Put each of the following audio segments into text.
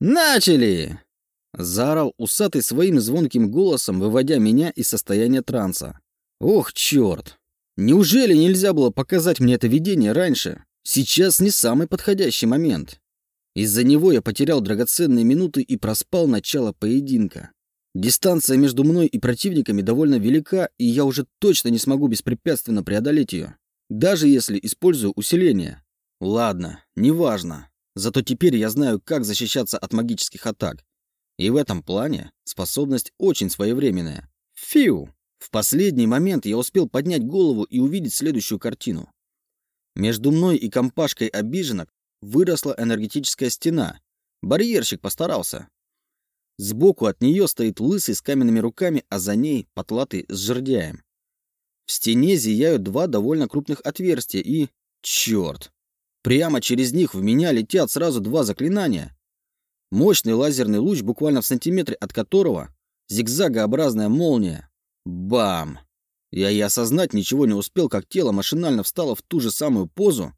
«Начали!» — заорал усатый своим звонким голосом, выводя меня из состояния транса. «Ох, черт! Неужели нельзя было показать мне это видение раньше? Сейчас не самый подходящий момент. Из-за него я потерял драгоценные минуты и проспал начало поединка. Дистанция между мной и противниками довольно велика, и я уже точно не смогу беспрепятственно преодолеть ее, даже если использую усиление. Ладно, неважно. Зато теперь я знаю, как защищаться от магических атак. И в этом плане способность очень своевременная. Фиу! В последний момент я успел поднять голову и увидеть следующую картину. Между мной и компашкой обиженок выросла энергетическая стена. Барьерщик постарался. Сбоку от нее стоит лысый с каменными руками, а за ней потлатый с жердяем. В стене зияют два довольно крупных отверстия и... Черт! Прямо через них в меня летят сразу два заклинания. Мощный лазерный луч, буквально в сантиметре от которого зигзагообразная молния. Бам! Я и осознать ничего не успел, как тело машинально встало в ту же самую позу,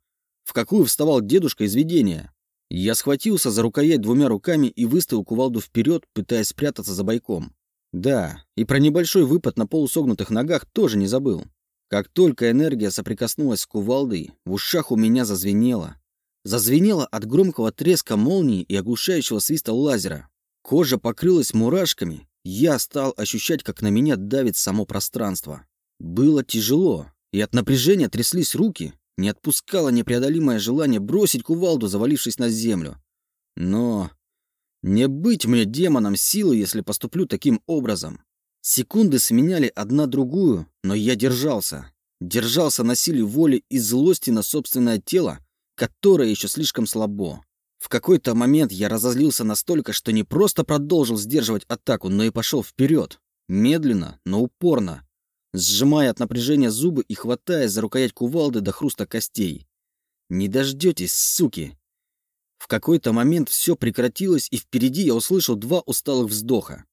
в какую вставал дедушка из видения. Я схватился за рукоять двумя руками и выставил кувалду вперед, пытаясь спрятаться за бойком. Да, и про небольшой выпад на полусогнутых ногах тоже не забыл. Как только энергия соприкоснулась с кувалдой, в ушах у меня зазвенело. Зазвенело от громкого треска молнии и оглушающего свиста лазера. Кожа покрылась мурашками. Я стал ощущать, как на меня давит само пространство. Было тяжело, и от напряжения тряслись руки, не отпускало непреодолимое желание бросить кувалду, завалившись на землю. Но не быть мне демоном силы, если поступлю таким образом. Секунды сменяли одна другую, но я держался. Держался на силе воли и злости на собственное тело, которое еще слишком слабо. В какой-то момент я разозлился настолько, что не просто продолжил сдерживать атаку, но и пошел вперед. Медленно, но упорно сжимая от напряжения зубы и хватая за рукоять кувалды до хруста костей. «Не дождетесь, суки!» В какой-то момент все прекратилось, и впереди я услышал два усталых вздоха.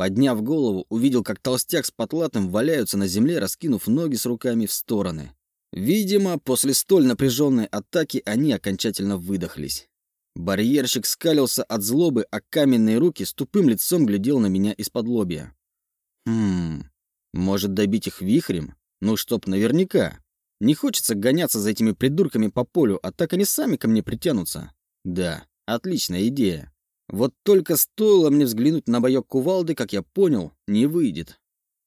Подняв голову, увидел, как толстяк с потлатым валяются на земле, раскинув ноги с руками в стороны. Видимо, после столь напряженной атаки они окончательно выдохлись. Барьерщик скалился от злобы, а каменные руки с тупым лицом глядел на меня из-под лобья. Хм, может, добить их вихрем? Ну, чтоб наверняка. Не хочется гоняться за этими придурками по полю, а так они сами ко мне притянутся. Да, отличная идея. Вот только стоило мне взглянуть на боек кувалды, как я понял, не выйдет.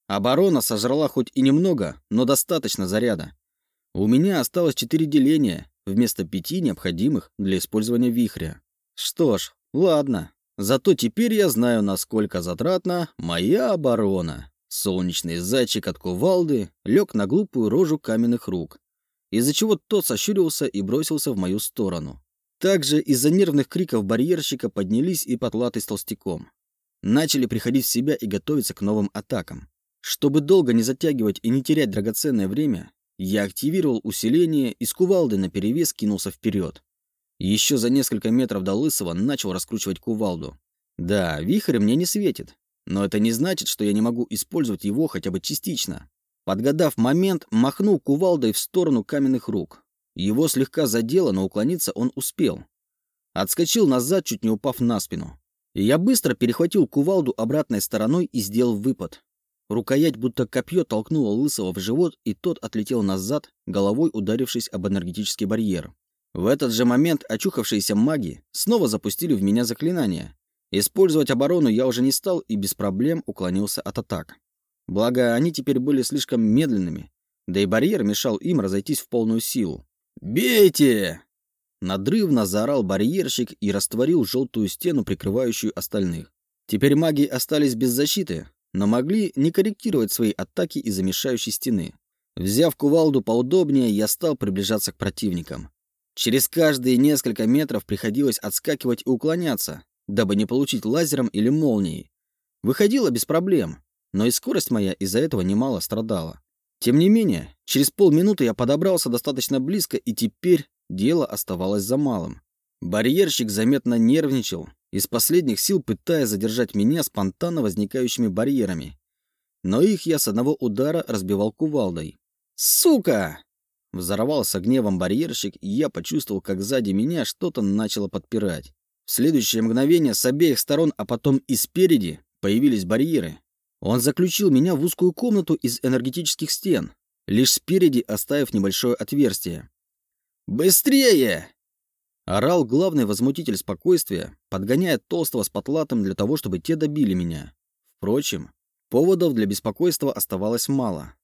Оборона сожрала хоть и немного, но достаточно заряда. У меня осталось четыре деления вместо пяти необходимых для использования вихря. Что ж, ладно. Зато теперь я знаю, насколько затратна моя оборона. Солнечный зайчик от кувалды лег на глупую рожу каменных рук, из-за чего тот сощурился и бросился в мою сторону. Также из-за нервных криков барьерщика поднялись и потлатый с толстяком. Начали приходить в себя и готовиться к новым атакам. Чтобы долго не затягивать и не терять драгоценное время, я активировал усиление и с кувалды наперевес кинулся вперед. Еще за несколько метров до Лысого начал раскручивать кувалду. Да, вихрь мне не светит, но это не значит, что я не могу использовать его хотя бы частично. Подгадав момент, махнул кувалдой в сторону каменных рук. Его слегка задело, но уклониться он успел. Отскочил назад, чуть не упав на спину. Я быстро перехватил кувалду обратной стороной и сделал выпад. Рукоять будто копье толкнуло Лысого в живот, и тот отлетел назад, головой ударившись об энергетический барьер. В этот же момент очухавшиеся маги снова запустили в меня заклинание, Использовать оборону я уже не стал и без проблем уклонился от атак. Благо, они теперь были слишком медленными, да и барьер мешал им разойтись в полную силу. «Бейте!» Надрывно заорал барьерщик и растворил желтую стену, прикрывающую остальных. Теперь маги остались без защиты, но могли не корректировать свои атаки из-за мешающей стены. Взяв кувалду поудобнее, я стал приближаться к противникам. Через каждые несколько метров приходилось отскакивать и уклоняться, дабы не получить лазером или молнией. Выходило без проблем, но и скорость моя из-за этого немало страдала. Тем не менее, через полминуты я подобрался достаточно близко, и теперь дело оставалось за малым. Барьерщик заметно нервничал, из последних сил пытаясь задержать меня спонтанно возникающими барьерами. Но их я с одного удара разбивал кувалдой. «Сука!» Взорвался гневом барьерщик, и я почувствовал, как сзади меня что-то начало подпирать. В следующее мгновение с обеих сторон, а потом и спереди, появились барьеры. Он заключил меня в узкую комнату из энергетических стен, лишь спереди оставив небольшое отверстие. «Быстрее!» Орал главный возмутитель спокойствия, подгоняя толстого с потлатым для того, чтобы те добили меня. Впрочем, поводов для беспокойства оставалось мало.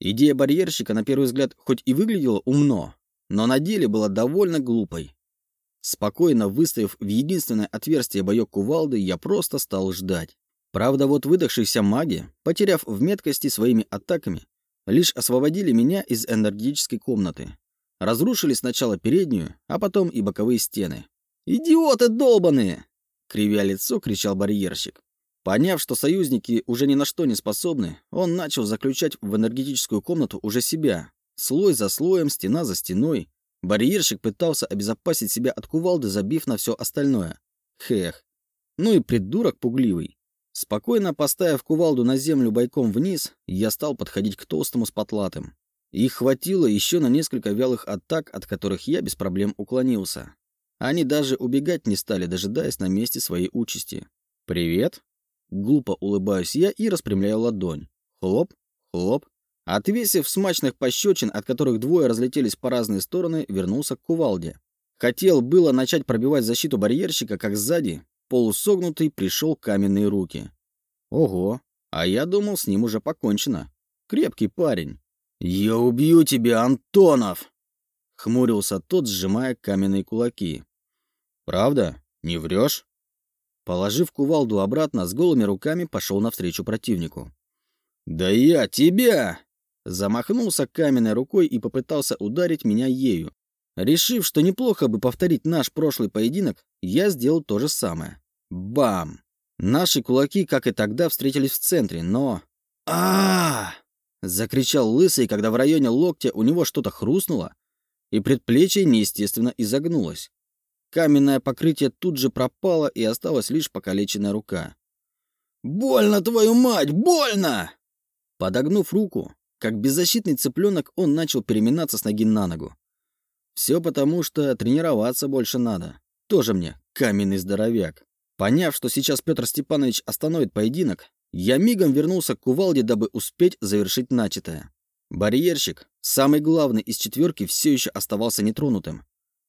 Идея барьерщика, на первый взгляд, хоть и выглядела умно, но на деле была довольно глупой. Спокойно выставив в единственное отверстие боек кувалды, я просто стал ждать. Правда, вот выдохшиеся маги, потеряв в меткости своими атаками, лишь освободили меня из энергетической комнаты. Разрушили сначала переднюю, а потом и боковые стены. «Идиоты долбаные!» — кривя лицо, кричал барьерщик. Поняв, что союзники уже ни на что не способны, он начал заключать в энергетическую комнату уже себя. Слой за слоем, стена за стеной. Барьерщик пытался обезопасить себя от кувалды, забив на все остальное. Хех. Ну и придурок пугливый. Спокойно поставив кувалду на землю бойком вниз, я стал подходить к толстому с потлатым. Их хватило еще на несколько вялых атак, от которых я без проблем уклонился. Они даже убегать не стали, дожидаясь на месте своей участи. «Привет!» Глупо улыбаюсь я и распрямляю ладонь. Хлоп, хлоп. Отвесив смачных пощечин, от которых двое разлетелись по разные стороны, вернулся к кувалде. Хотел было начать пробивать защиту барьерщика, как сзади, полусогнутый, пришел каменные руки. Ого, а я думал, с ним уже покончено. Крепкий парень. «Я убью тебя, Антонов!» Хмурился тот, сжимая каменные кулаки. «Правда? Не врешь?» Положив кувалду обратно, с голыми руками пошел навстречу противнику. «Да я тебя!» Замахнулся каменной рукой и попытался ударить меня ею. Решив, что неплохо бы повторить наш прошлый поединок, я сделал то же самое. Бам! Наши кулаки, как и тогда, встретились в центре, но... а, Закричал лысый, когда в районе локтя у него что-то хрустнуло, и предплечье неестественно изогнулось. Каменное покрытие тут же пропало, и осталась лишь покалеченная рука. «Больно, твою мать, больно!» Подогнув руку, как беззащитный цыпленок, он начал переминаться с ноги на ногу. Все потому, что тренироваться больше надо. Тоже мне каменный здоровяк. Поняв, что сейчас Петр Степанович остановит поединок, я мигом вернулся к кувалде, дабы успеть завершить начатое. Барьерщик, самый главный из четверки, все еще оставался нетронутым.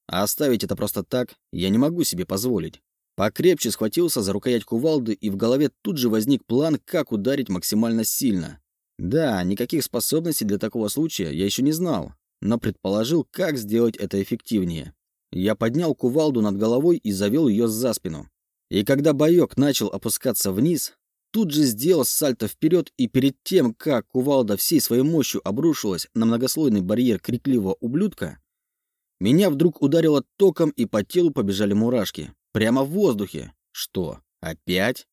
А оставить это просто так я не могу себе позволить. Покрепче схватился за рукоять кувалды, и в голове тут же возник план, как ударить максимально сильно. Да, никаких способностей для такого случая я еще не знал, но предположил, как сделать это эффективнее. Я поднял кувалду над головой и завел ее за спину. И когда боек начал опускаться вниз, тут же сделал сальто вперед, и перед тем, как кувалда всей своей мощью обрушилась на многослойный барьер крикливого ублюдка, меня вдруг ударило током, и по телу побежали мурашки. Прямо в воздухе. Что, опять?